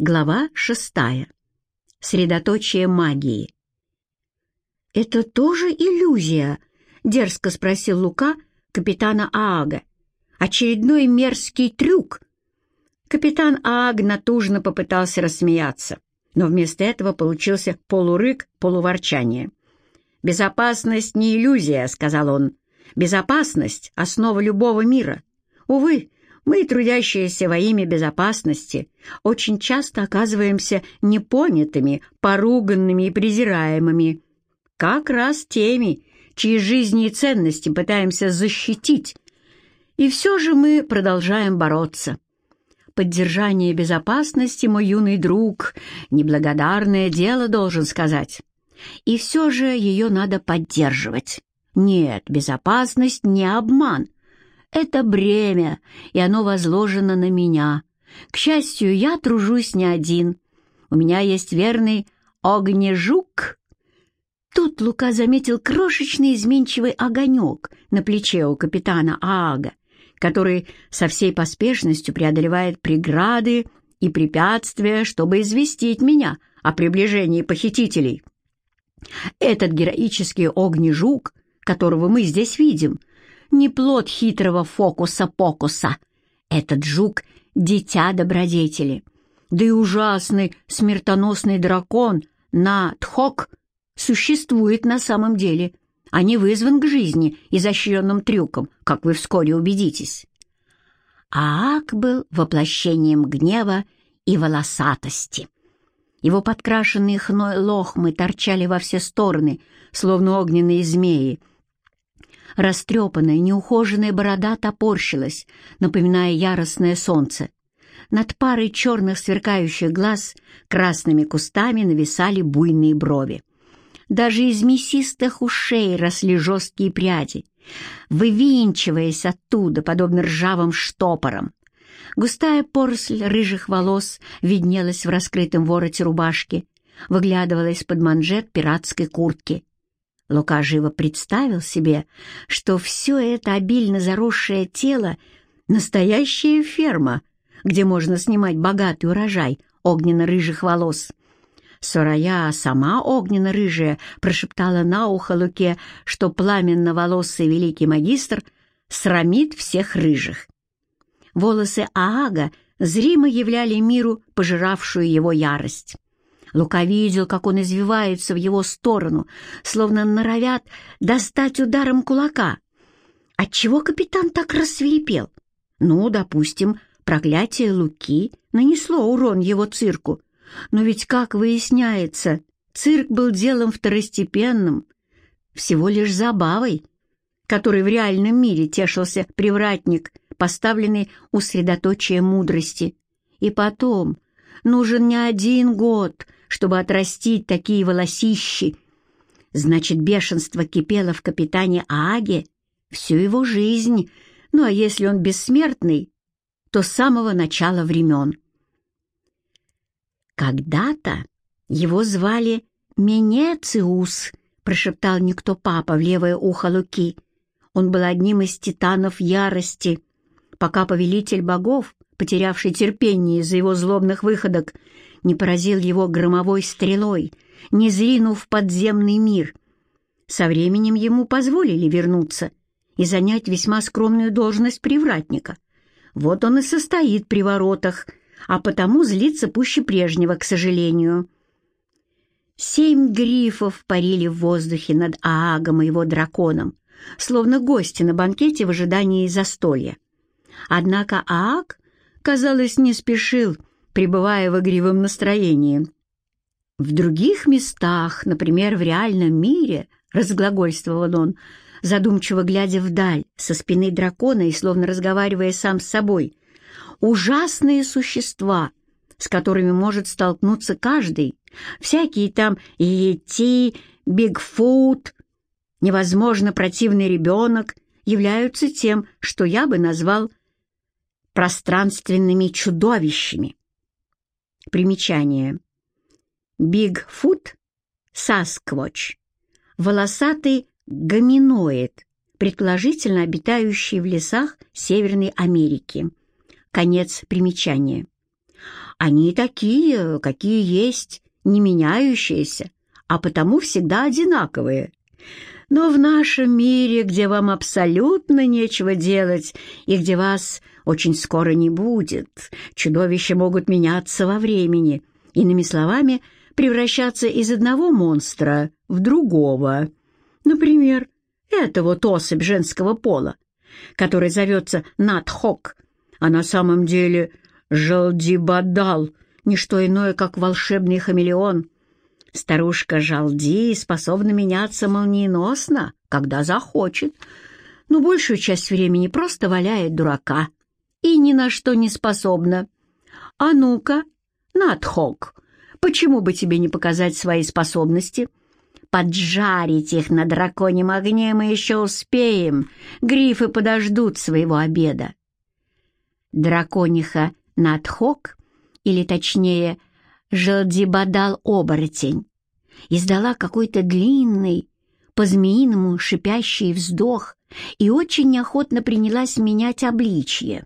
Глава шестая. Средоточие магии. «Это тоже иллюзия?» — дерзко спросил Лука капитана Аага. «Очередной мерзкий трюк?» Капитан Аг натужно попытался рассмеяться, но вместо этого получился полурык, полуворчание. «Безопасность не иллюзия», — сказал он. «Безопасность — основа любого мира. Увы, мы, трудящиеся во имя безопасности, очень часто оказываемся непонятыми, поруганными и презираемыми. Как раз теми, чьи жизни и ценности пытаемся защитить. И все же мы продолжаем бороться. Поддержание безопасности, мой юный друг, неблагодарное дело, должен сказать. И все же ее надо поддерживать. Нет, безопасность не обман. Это бремя, и оно возложено на меня. К счастью, я тружусь не один. У меня есть верный огнежук. Тут Лука заметил крошечный изменчивый огонек на плече у капитана Аага, который со всей поспешностью преодолевает преграды и препятствия, чтобы известить меня о приближении похитителей. Этот героический огнежук, которого мы здесь видим — не плод хитрого фокуса-покуса. Этот жук — дитя добродетели. Да и ужасный смертоносный дракон на Тхок существует на самом деле, а не вызван к жизни изощренным трюком, как вы вскоре убедитесь. Аак был воплощением гнева и волосатости. Его подкрашенные хной лохмы торчали во все стороны, словно огненные змеи — Растрепанная, неухоженная борода топорщилась, напоминая яростное солнце. Над парой черных сверкающих глаз красными кустами нависали буйные брови. Даже из мясистых ушей росли жесткие пряди, вывинчиваясь оттуда, подобно ржавым штопорам. Густая поросль рыжих волос виднелась в раскрытом вороте рубашки, выглядывала из-под манжет пиратской куртки. Лука живо представил себе, что все это обильно заросшее тело — настоящая ферма, где можно снимать богатый урожай огненно-рыжих волос. Сорая, сама огненно-рыжая, прошептала на ухо Луке, что пламенно-волосый великий магистр срамит всех рыжих. Волосы Аага зримо являли миру пожиравшую его ярость. Лука видел, как он извивается в его сторону, словно норовят достать ударом кулака. Отчего капитан так рассверепел? Ну, допустим, проклятие Луки нанесло урон его цирку. Но ведь, как выясняется, цирк был делом второстепенным, всего лишь забавой, которой в реальном мире тешился привратник, поставленный у средоточия мудрости. И потом, нужен не один год, чтобы отрастить такие волосищи. Значит, бешенство кипело в капитане Ааге всю его жизнь, ну а если он бессмертный, то с самого начала времен. «Когда-то его звали Менециус», — прошептал никто папа в левое ухо Луки. Он был одним из титанов ярости, пока повелитель богов, потерявший терпение из-за его злобных выходок, не поразил его громовой стрелой, не зринув подземный мир. Со временем ему позволили вернуться и занять весьма скромную должность привратника. Вот он и состоит при воротах, а потому злится пуще прежнего, к сожалению. Семь грифов парили в воздухе над Аагом и его драконом, словно гости на банкете в ожидании застолья. Однако Аг, казалось, не спешил, пребывая в игривом настроении. В других местах, например, в реальном мире, разглагольствовал он, задумчиво глядя вдаль, со спины дракона и словно разговаривая сам с собой, ужасные существа, с которыми может столкнуться каждый, всякие там Йети, Бигфут, невозможно противный ребенок, являются тем, что я бы назвал пространственными чудовищами. Примечание. Бигфут — Сасквоч. Волосатый гоминоид, предположительно обитающий в лесах Северной Америки. Конец примечания. Они такие, какие есть, не меняющиеся, а потому всегда одинаковые. Но в нашем мире, где вам абсолютно нечего делать и где вас очень скоро не будет, чудовища могут меняться во времени, иными словами, превращаться из одного монстра в другого. Например, это вот особь женского пола, который зовется Натхок, а на самом деле Жалдибадал, не что иное, как волшебный хамелеон — Старушка Жалди способна меняться молниеносно, когда захочет, но большую часть времени просто валяет дурака и ни на что не способна. А ну-ка, Надхок, почему бы тебе не показать свои способности? Поджарить их на драконьем огне мы еще успеем, грифы подождут своего обеда. Дракониха Надхок, или точнее Жалдибадал-оборотень, издала какой-то длинный, по-змеиному шипящий вздох и очень неохотно принялась менять обличье.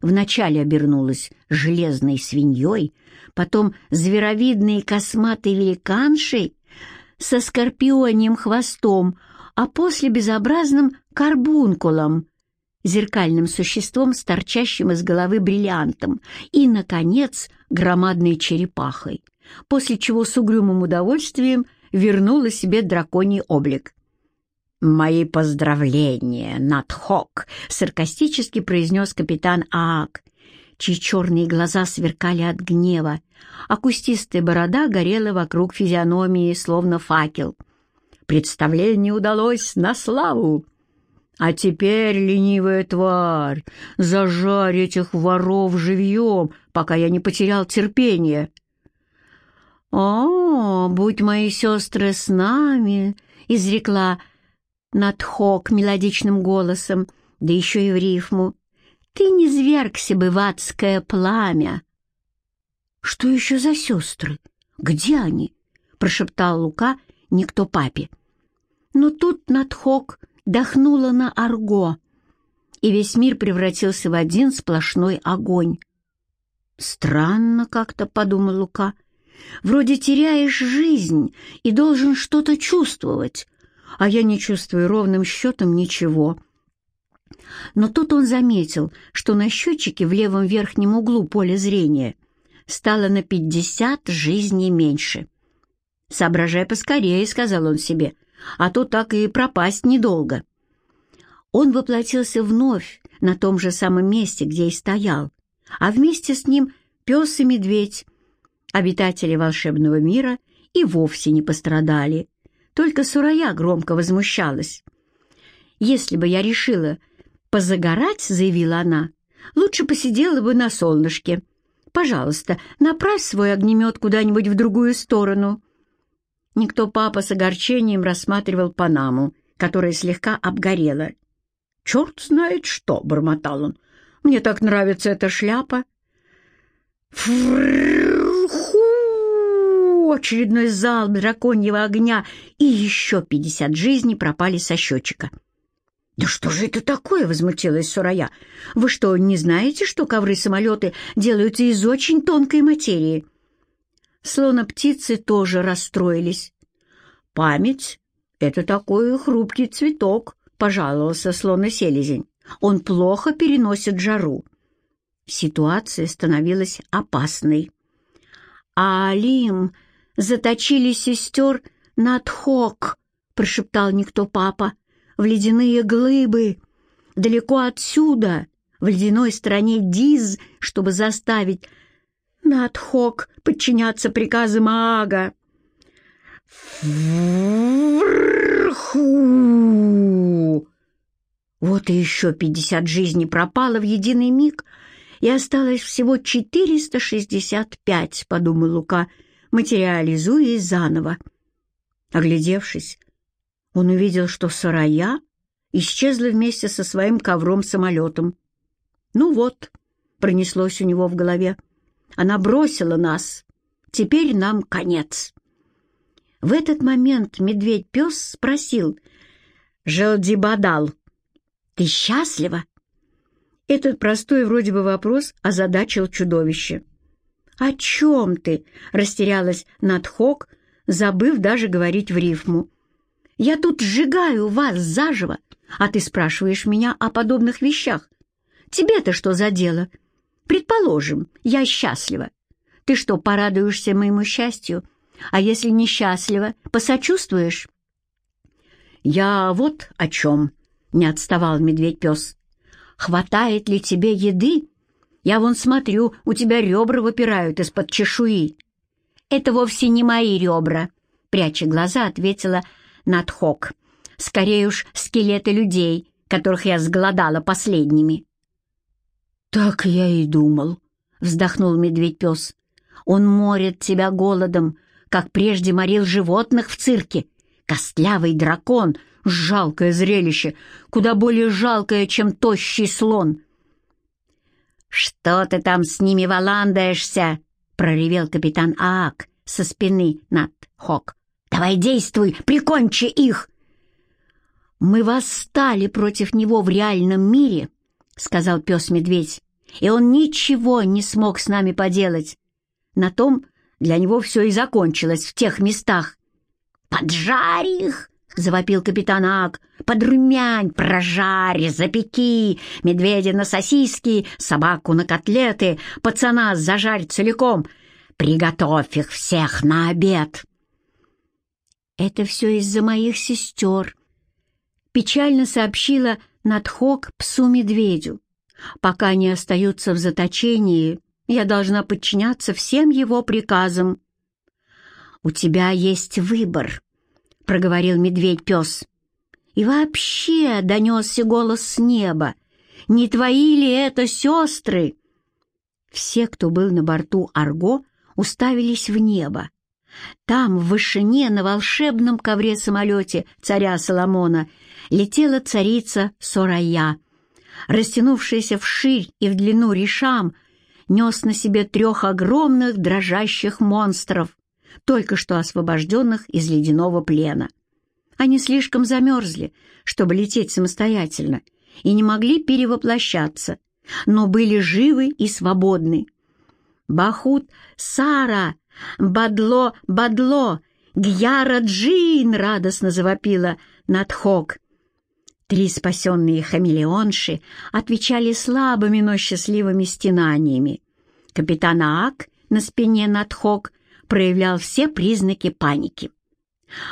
Вначале обернулась железной свиньей, потом зверовидной косматой великаншей со скорпионьим хвостом, а после безобразным карбункулом, зеркальным существом с торчащим из головы бриллиантом и, наконец, громадной черепахой, после чего с угрюмым удовольствием вернула себе драконий облик. «Мои поздравления, Натхок!» — саркастически произнес капитан Аак, чьи черные глаза сверкали от гнева, а кустистая борода горела вокруг физиономии, словно факел. «Представление удалось на славу!» А теперь, ленивая тварь, зажарь этих воров живьем, пока я не потерял терпение. «О, будь мои сестры с нами!» — изрекла Надхок мелодичным голосом, да еще и в рифму. «Ты не звергся бы в адское пламя!» «Что еще за сестры? Где они?» — прошептал Лука никто папе. Но тут Надхок дохнуло на арго, и весь мир превратился в один сплошной огонь. «Странно как-то», — подумал Лука, — «вроде теряешь жизнь и должен что-то чувствовать, а я не чувствую ровным счетом ничего». Но тут он заметил, что на счетчике в левом верхнем углу поля зрения стало на пятьдесят жизней меньше. «Соображай поскорее», — сказал он себе, — а то так и пропасть недолго. Он воплотился вновь на том же самом месте, где и стоял, а вместе с ним пес и медведь. Обитатели волшебного мира и вовсе не пострадали, только Сурая громко возмущалась. «Если бы я решила позагорать, — заявила она, — лучше посидела бы на солнышке. Пожалуйста, направь свой огнемет куда-нибудь в другую сторону». Никто папа с огорчением рассматривал Панаму, которая слегка обгорела. «Черт знает что!» — бормотал он. «Мне так нравится эта шляпа!» Фу! Очередной залп драконьего огня, и еще пятьдесят жизней пропали со счетчика. «Да что же это такое?» — возмутилась Сурая. «Вы что, не знаете, что ковры-самолеты делаются из очень тонкой материи?» Словно птицы тоже расстроились. «Память — это такой хрупкий цветок», — пожаловался слона-селезень. «Он плохо переносит жару». Ситуация становилась опасной. «А Алим заточили сестер на Тхок», — прошептал никто папа, — «в ледяные глыбы, далеко отсюда, в ледяной стране Диз, чтобы заставить Надхок подчиняться приказам Аага. Вот и еще пятьдесят жизней пропало в единый миг, и осталось всего четыреста шестьдесят пять, подумал Лука, материализуясь заново. Оглядевшись, он увидел, что Сарая исчезла вместе со своим ковром-самолетом. «Ну вот», — пронеслось у него в голове, — она бросила нас. Теперь нам конец. В этот момент медведь-пес спросил, «Желдибадал, ты счастлива?» Этот простой вроде бы вопрос озадачил чудовище. «О чем ты?» — растерялась Надхок, забыв даже говорить в рифму. «Я тут сжигаю вас заживо, а ты спрашиваешь меня о подобных вещах. Тебе-то что за дело? Предположим, я счастлива. Ты что, порадуешься моему счастью? А если несчастлива, посочувствуешь?» «Я вот о чем», — не отставал медведь-пес. «Хватает ли тебе еды? Я вон смотрю, у тебя ребра выпирают из-под чешуи». «Это вовсе не мои ребра», — пряча глаза, ответила Надхок. «Скорее уж скелеты людей, которых я сголодала последними». «Так я и думал», — вздохнул медведь-пес. «Он морит тебя голодом, как прежде морил животных в цирке, Костлявый дракон — жалкое зрелище, куда более жалкое, чем тощий слон. «Что ты там с ними валандаешься?» — проревел капитан Аак со спины над Хок. «Давай действуй, прикончи их!» «Мы восстали против него в реальном мире», — сказал пес-медведь, «и он ничего не смог с нами поделать. На том для него все и закончилось в тех местах, «Поджарь их!» — завопил капитан Ак. «Подрумянь, прожарь, запеки, медведя на сосиски, собаку на котлеты, пацана зажарь целиком. Приготовь их всех на обед!» «Это все из-за моих сестер», — печально сообщила Надхок псу-медведю. «Пока они остаются в заточении, я должна подчиняться всем его приказам». «У тебя есть выбор», — проговорил медведь-пес. «И вообще донесся голос с неба. Не твои ли это сестры?» Все, кто был на борту Арго, уставились в небо. Там, в вышине, на волшебном ковре-самолете царя Соломона, летела царица Сорая. Растянувшаяся вширь и в длину решам, нес на себе трех огромных дрожащих монстров только что освобожденных из ледяного плена. Они слишком замерзли, чтобы лететь самостоятельно, и не могли перевоплощаться, но были живы и свободны. «Бахут Сара! Бадло, бадло! Гьяра Джин!» — радостно завопила Надхок. Три спасенные хамелеонши отвечали слабыми, но счастливыми стенаниями. Капитан Аак на спине Надхок проявлял все признаки паники.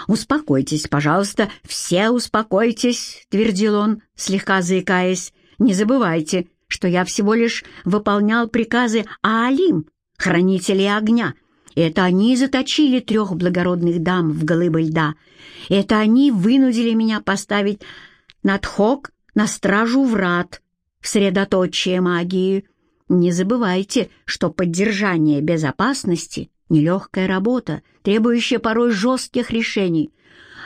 «Успокойтесь, пожалуйста, все успокойтесь», — твердил он, слегка заикаясь. «Не забывайте, что я всего лишь выполнял приказы Аалим, хранителей огня. Это они заточили трех благородных дам в глыбы льда. Это они вынудили меня поставить надхок на стражу врат, в средоточие магии. Не забывайте, что поддержание безопасности Нелегкая работа, требующая порой жестких решений,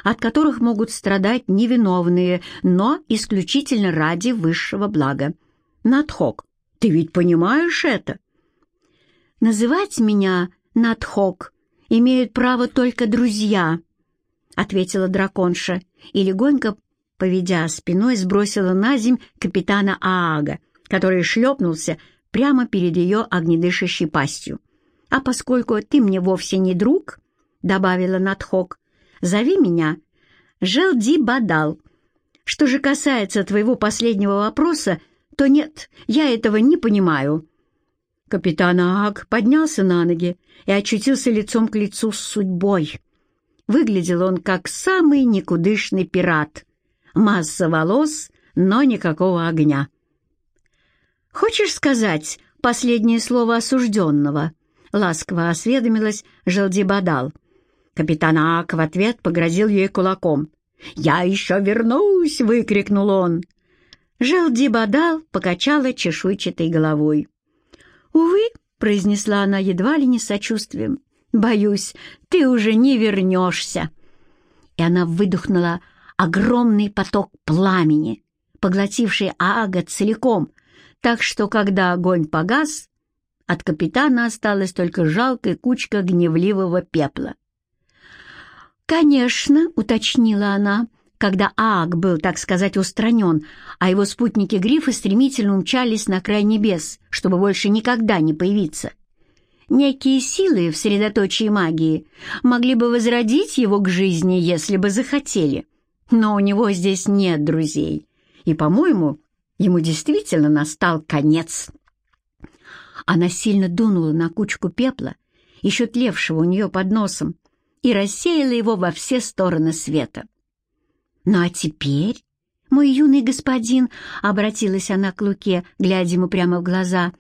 от которых могут страдать невиновные, но исключительно ради высшего блага. Надхок, ты ведь понимаешь это? Называть меня Надхок имеют право только друзья, ответила драконша и легонько, поведя спиной, сбросила на земь капитана Аага, который шлепнулся прямо перед ее огнедышащей пастью. «А поскольку ты мне вовсе не друг», — добавила Надхок, — «зови меня Желди Бадал. Что же касается твоего последнего вопроса, то нет, я этого не понимаю». Капитан Аак поднялся на ноги и очутился лицом к лицу с судьбой. Выглядел он как самый никудышный пират. Масса волос, но никакого огня. «Хочешь сказать последнее слово осужденного?» — ласково осведомилась Желдибадал. Капитан Ак в ответ погрозил ей кулаком. «Я еще вернусь!» — выкрикнул он. Желдибадал покачала чешуйчатой головой. «Увы», — произнесла она едва ли не сочувствием, — «боюсь, ты уже не вернешься». И она выдохнула огромный поток пламени, поглотивший Аага целиком, так что, когда огонь погас, от капитана осталась только жалкая кучка гневливого пепла. «Конечно», — уточнила она, когда Аак был, так сказать, устранен, а его спутники-грифы стремительно умчались на край небес, чтобы больше никогда не появиться. некие силы в средоточии магии могли бы возродить его к жизни, если бы захотели. Но у него здесь нет друзей, и, по-моему, ему действительно настал конец. Она сильно дунула на кучку пепла, еще тлевшего у нее под носом, и рассеяла его во все стороны света. «Ну а теперь, мой юный господин», — обратилась она к Луке, глядя ему прямо в глаза,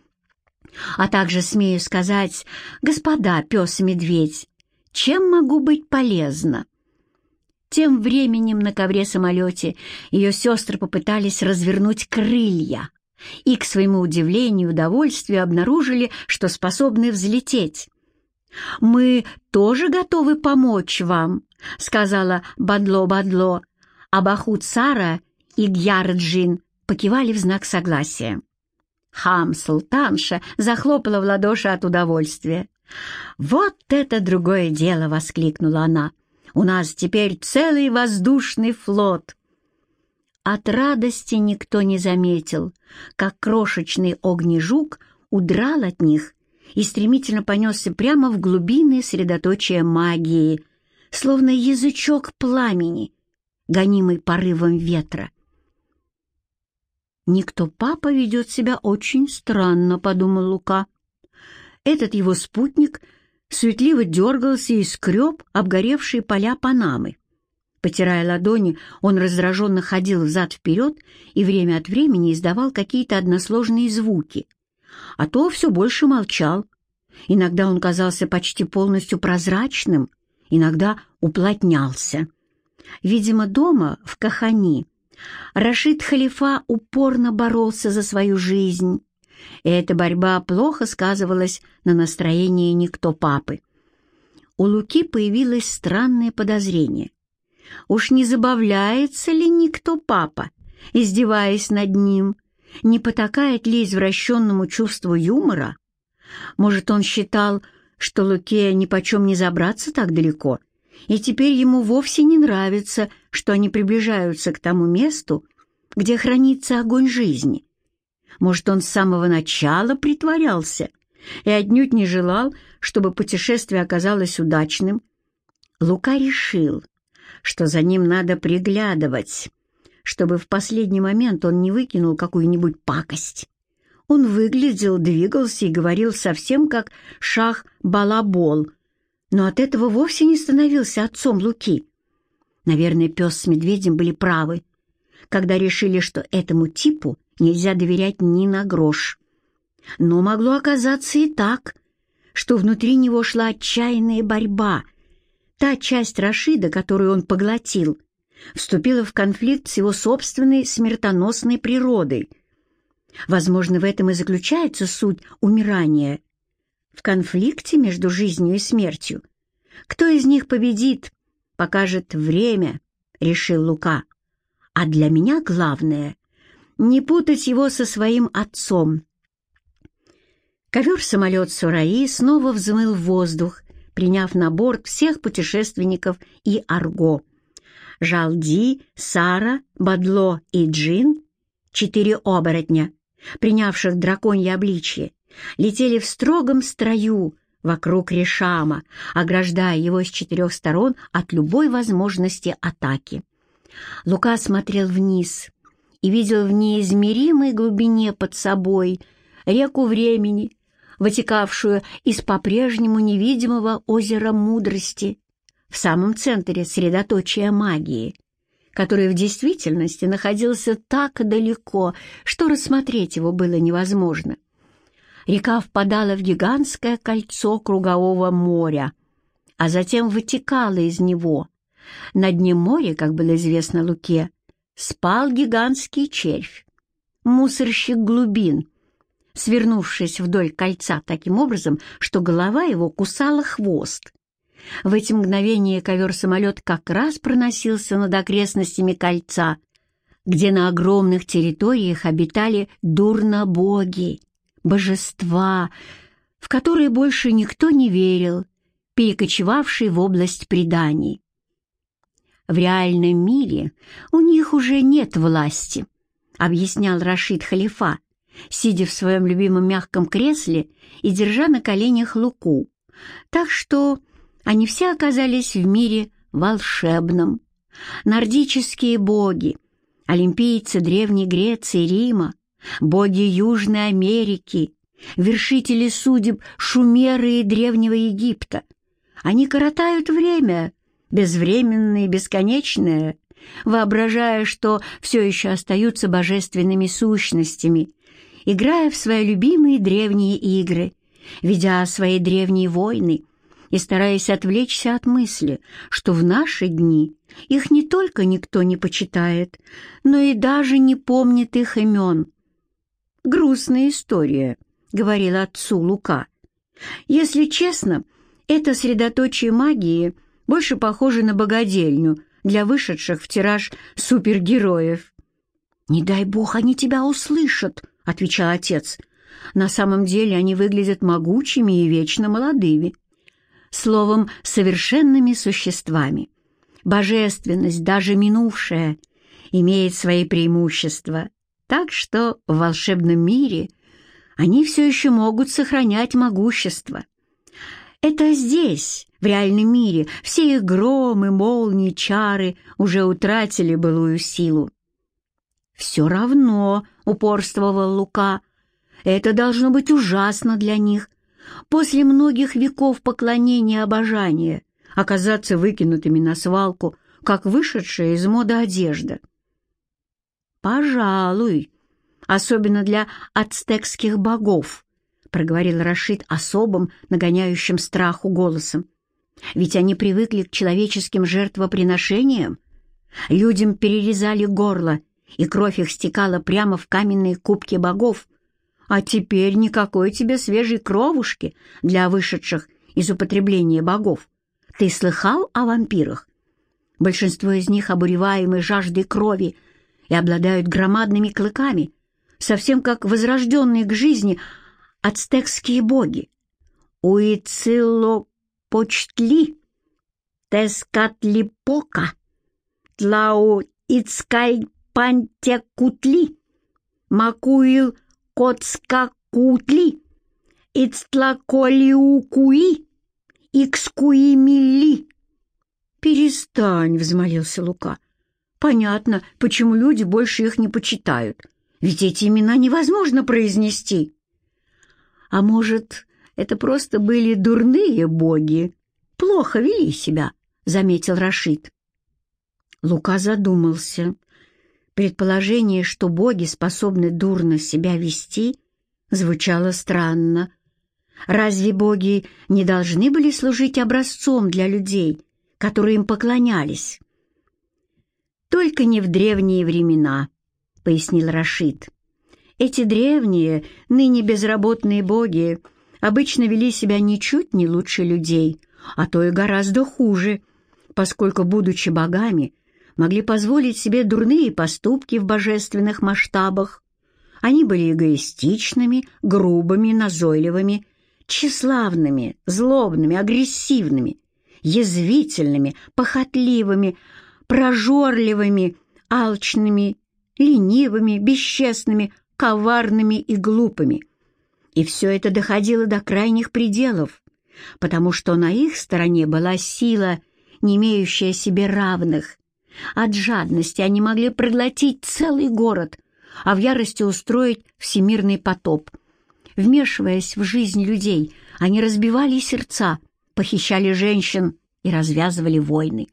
«а также, смею сказать, господа пес и медведь, чем могу быть полезна?» Тем временем на ковре-самолете ее сестры попытались развернуть крылья и, к своему удивлению и удовольствию, обнаружили, что способны взлететь. «Мы тоже готовы помочь вам», — сказала Бадло-Бадло, а Бахут Сара и Гьярджин покивали в знак согласия. Хам-султанша захлопала в ладоши от удовольствия. «Вот это другое дело!» — воскликнула она. «У нас теперь целый воздушный флот!» От радости никто не заметил, как крошечный огнежук удрал от них и стремительно понесся прямо в глубины средоточия магии, словно язычок пламени, гонимый порывом ветра. «Никто папа ведет себя очень странно», — подумал Лука. Этот его спутник суетливо дергался и скреб обгоревшие поля Панамы. Потирая ладони, он раздраженно ходил взад-вперед и время от времени издавал какие-то односложные звуки — а то все больше молчал. Иногда он казался почти полностью прозрачным, иногда уплотнялся. Видимо, дома, в Кахани, Рашид Халифа упорно боролся за свою жизнь, и эта борьба плохо сказывалась на настроении никто папы. У Луки появилось странное подозрение. Уж не забавляется ли никто папа, издеваясь над ним, не потакает ли извращенному чувству юмора? Может, он считал, что Луке нипочем не забраться так далеко, и теперь ему вовсе не нравится, что они приближаются к тому месту, где хранится огонь жизни. Может, он с самого начала притворялся и отнюдь не желал, чтобы путешествие оказалось удачным. Лука решил, что за ним надо приглядывать, чтобы в последний момент он не выкинул какую-нибудь пакость. Он выглядел, двигался и говорил совсем как шах-балабол, но от этого вовсе не становился отцом Луки. Наверное, пес с медведем были правы, когда решили, что этому типу нельзя доверять ни на грош. Но могло оказаться и так, что внутри него шла отчаянная борьба. Та часть Рашида, которую он поглотил — вступила в конфликт с его собственной смертоносной природой. Возможно, в этом и заключается суть умирания. В конфликте между жизнью и смертью. Кто из них победит, покажет время, решил Лука. А для меня главное — не путать его со своим отцом. Ковер-самолет Сураи снова взмыл в воздух, приняв на борт всех путешественников и Арго — Жалди, Сара, Бадло и Джин, четыре оборотня, принявших драконье обличье, летели в строгом строю вокруг Решама, ограждая его с четырех сторон от любой возможности атаки. Лука смотрел вниз и видел в неизмеримой глубине под собой реку времени, вытекавшую из по-прежнему невидимого озера мудрости, в самом центре средоточия магии, который в действительности находился так далеко, что рассмотреть его было невозможно. Река впадала в гигантское кольцо кругового моря, а затем вытекала из него. На дне моря, как было известно Луке, спал гигантский червь, мусорщик глубин, свернувшись вдоль кольца таким образом, что голова его кусала хвост. В эти мгновения ковер-самолет как раз проносился над окрестностями кольца, где на огромных территориях обитали дурнобоги, божества, в которые больше никто не верил, перекочевавшие в область преданий. В реальном мире у них уже нет власти, объяснял Рашид Халифа, сидя в своем любимом мягком кресле и держа на коленях луку, так что они все оказались в мире волшебном. Нордические боги, олимпийцы Древней Греции Рима, боги Южной Америки, вершители судеб Шумеры и Древнего Египта. Они коротают время, безвременное и бесконечное, воображая, что все еще остаются божественными сущностями, играя в свои любимые древние игры, ведя свои древние войны и стараясь отвлечься от мысли, что в наши дни их не только никто не почитает, но и даже не помнит их имен. «Грустная история», — говорил отцу Лука. «Если честно, это средоточие магии больше похоже на богадельню для вышедших в тираж супергероев». «Не дай бог они тебя услышат», — отвечал отец. «На самом деле они выглядят могучими и вечно молодыми. Словом, совершенными существами. Божественность, даже минувшая, имеет свои преимущества, так что в волшебном мире они все еще могут сохранять могущество. Это здесь, в реальном мире, все их громы, молнии, чары уже утратили былую силу. «Все равно», — упорствовал Лука, — «это должно быть ужасно для них. После многих веков поклонения и обожания оказаться выкинутыми на свалку, как вышедшая из моды одежда». «Пожалуй, особенно для ацтекских богов», — проговорил Рашид особым, нагоняющим страху голосом. «Ведь они привыкли к человеческим жертвоприношениям. Людям перерезали горло, и кровь их стекала прямо в каменные кубки богов. А теперь никакой тебе свежей кровушки для вышедших из употребления богов. Ты слыхал о вампирах? Большинство из них обуреваемы жаждой крови и обладают громадными клыками, совсем как возрожденные к жизни ацтекские боги. Уицилопочтли, Тескатлипока, Тлау-Ицкай Пантекутли, Макуил Коцкакутли, Ицтлаколиукуи, Икскуимили. «Перестань», — взмолился Лука. «Понятно, почему люди больше их не почитают. Ведь эти имена невозможно произнести». «А может, это просто были дурные боги? Плохо вели себя», — заметил Рашид. Лука задумался. Предположение, что боги способны дурно себя вести, звучало странно. Разве боги не должны были служить образцом для людей, которые им поклонялись? «Только не в древние времена», — пояснил Рашид. «Эти древние, ныне безработные боги обычно вели себя ничуть не лучше людей, а то и гораздо хуже, поскольку, будучи богами, могли позволить себе дурные поступки в божественных масштабах. Они были эгоистичными, грубыми, назойливыми, тщеславными, злобными, агрессивными, язвительными, похотливыми, прожорливыми, алчными, ленивыми, бесчестными, коварными и глупыми. И все это доходило до крайних пределов, потому что на их стороне была сила, не имеющая себе равных, от жадности они могли проглотить целый город, а в ярости устроить всемирный потоп. Вмешиваясь в жизнь людей, они разбивали сердца, похищали женщин и развязывали войны.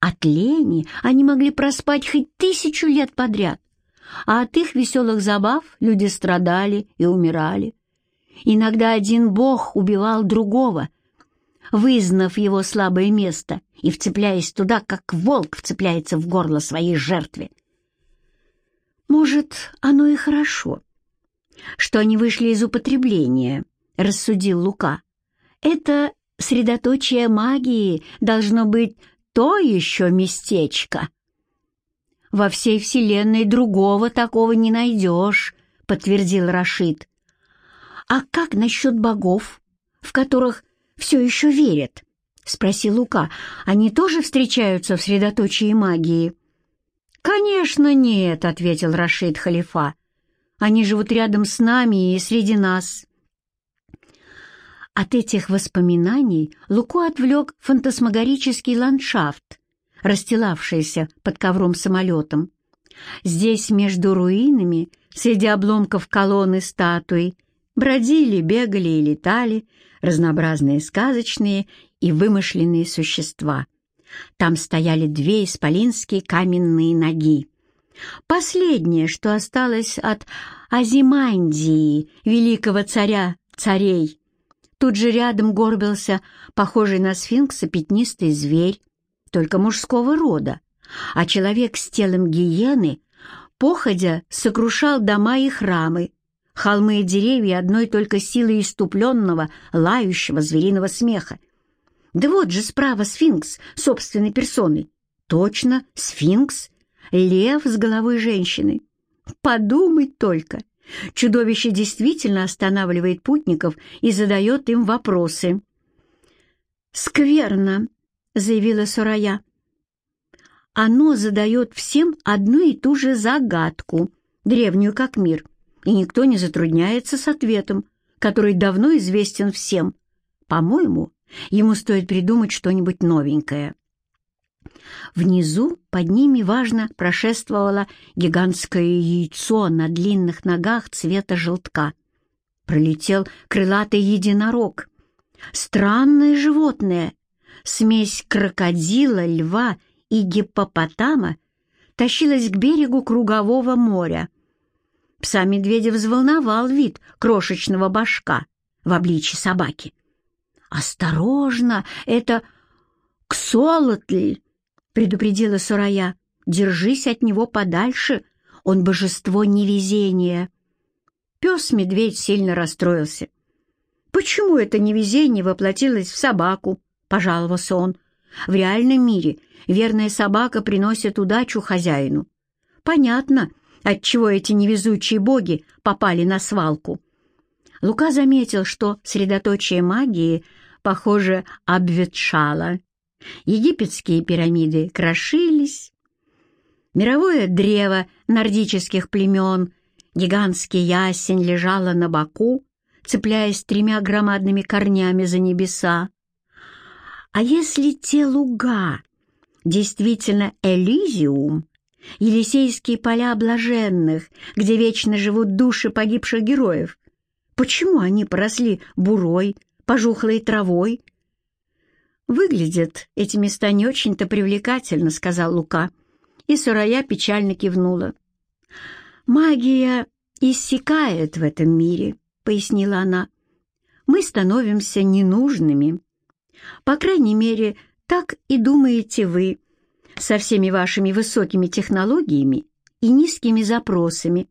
От лени они могли проспать хоть тысячу лет подряд, а от их веселых забав люди страдали и умирали. Иногда один бог убивал другого, вызнав его слабое место и вцепляясь туда, как волк вцепляется в горло своей жертве. «Может, оно и хорошо, что они вышли из употребления», — рассудил Лука. «Это средоточие магии должно быть то еще местечко». «Во всей вселенной другого такого не найдешь», — подтвердил Рашид. «А как насчет богов, в которых все еще верят?» — спросил Лука. «Они тоже встречаются в средоточии магии?» «Конечно нет», — ответил Рашид Халифа. Они живут рядом с нами и среди нас». От этих воспоминаний Луку отвлек фантасмагорический ландшафт, расстилавшийся под ковром самолетом. Здесь, между руинами, среди обломков колонны статуи, бродили, бегали и летали разнообразные сказочные и вымышленные существа. Там стояли две исполинские каменные ноги. Последнее, что осталось от Азимандии, великого царя царей. Тут же рядом горбился похожий на сфинкса пятнистый зверь, только мужского рода, а человек с телом гиены, походя, сокрушал дома и храмы, холмы и деревья одной только силой иступленного, лающего звериного смеха. Да вот же справа сфинкс собственной персоной. Точно, сфинкс, лев с головой женщины. Подумать только! Чудовище действительно останавливает путников и задает им вопросы. «Скверно», — заявила Сурая. «Оно задает всем одну и ту же загадку, древнюю как мир, и никто не затрудняется с ответом, который давно известен всем. По-моему, ему стоит придумать что-нибудь новенькое». Внизу под ними важно прошествовало гигантское яйцо на длинных ногах цвета желтка. Пролетел крылатый единорог. Странное животное, смесь крокодила, льва и гиппопотама, тащилась к берегу кругового моря. Пса медведя взволновал вид крошечного башка в обличье собаки. «Осторожно, это ксолотль!» предупредила Сурая. «Держись от него подальше, он божество невезения». Пес-медведь сильно расстроился. «Почему это невезение воплотилось в собаку?» — пожаловался он. «В реальном мире верная собака приносит удачу хозяину. Понятно, отчего эти невезучие боги попали на свалку». Лука заметил, что средоточие магии, похоже, обветшало. Египетские пирамиды крошились. Мировое древо нордических племен, гигантский ясень лежало на боку, цепляясь тремя громадными корнями за небеса. А если те луга действительно Элизиум, Елисейские поля блаженных, где вечно живут души погибших героев, почему они поросли бурой, пожухлой травой, «Выглядят эти места не очень-то привлекательно», — сказал Лука. И Сурая печально кивнула. «Магия иссякает в этом мире», — пояснила она. «Мы становимся ненужными. По крайней мере, так и думаете вы, со всеми вашими высокими технологиями и низкими запросами.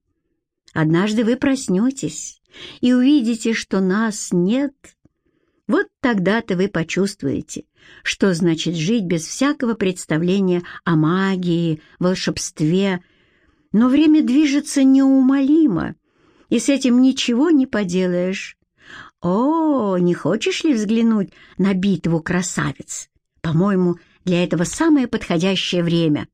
Однажды вы проснетесь и увидите, что нас нет, вот тогда-то вы почувствуете, что значит жить без всякого представления о магии, волшебстве. Но время движется неумолимо, и с этим ничего не поделаешь. О, не хочешь ли взглянуть на битву красавиц? По-моему, для этого самое подходящее время.